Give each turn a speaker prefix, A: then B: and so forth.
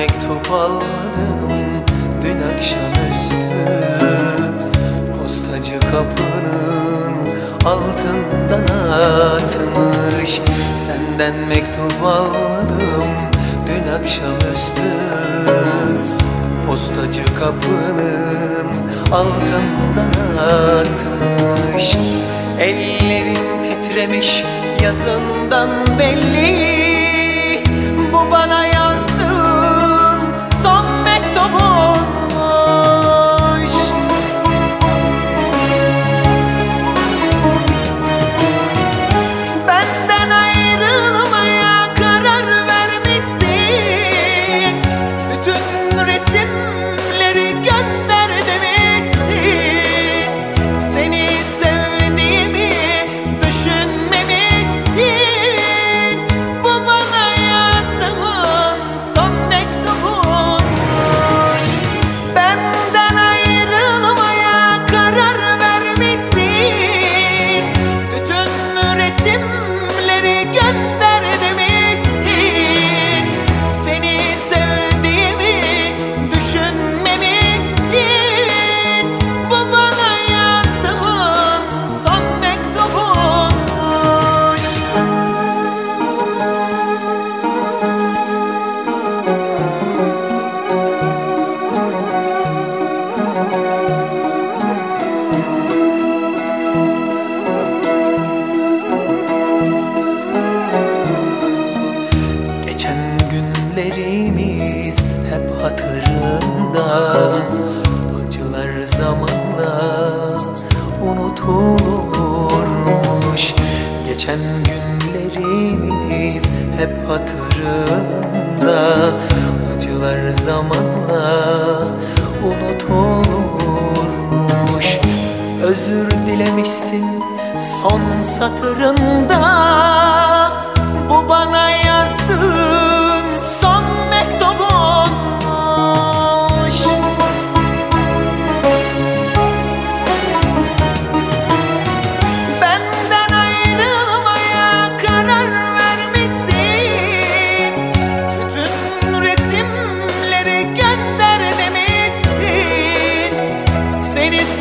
A: mektup aldım dün akşamüstü Postacı kapının altından atmış. Senden mektup aldım dün akşamüstü Postacı kapının altından atmış. Ellerin titremiş yazından belli. Bu bana yazdığın simple. Günlerimiz hep hatırında. Acılar zamanla unutulurmuş. Geçen günlerimiz hep hatırında. Acılar zamanla unutulurmuş. Özür dilemişsin son satırında Ladies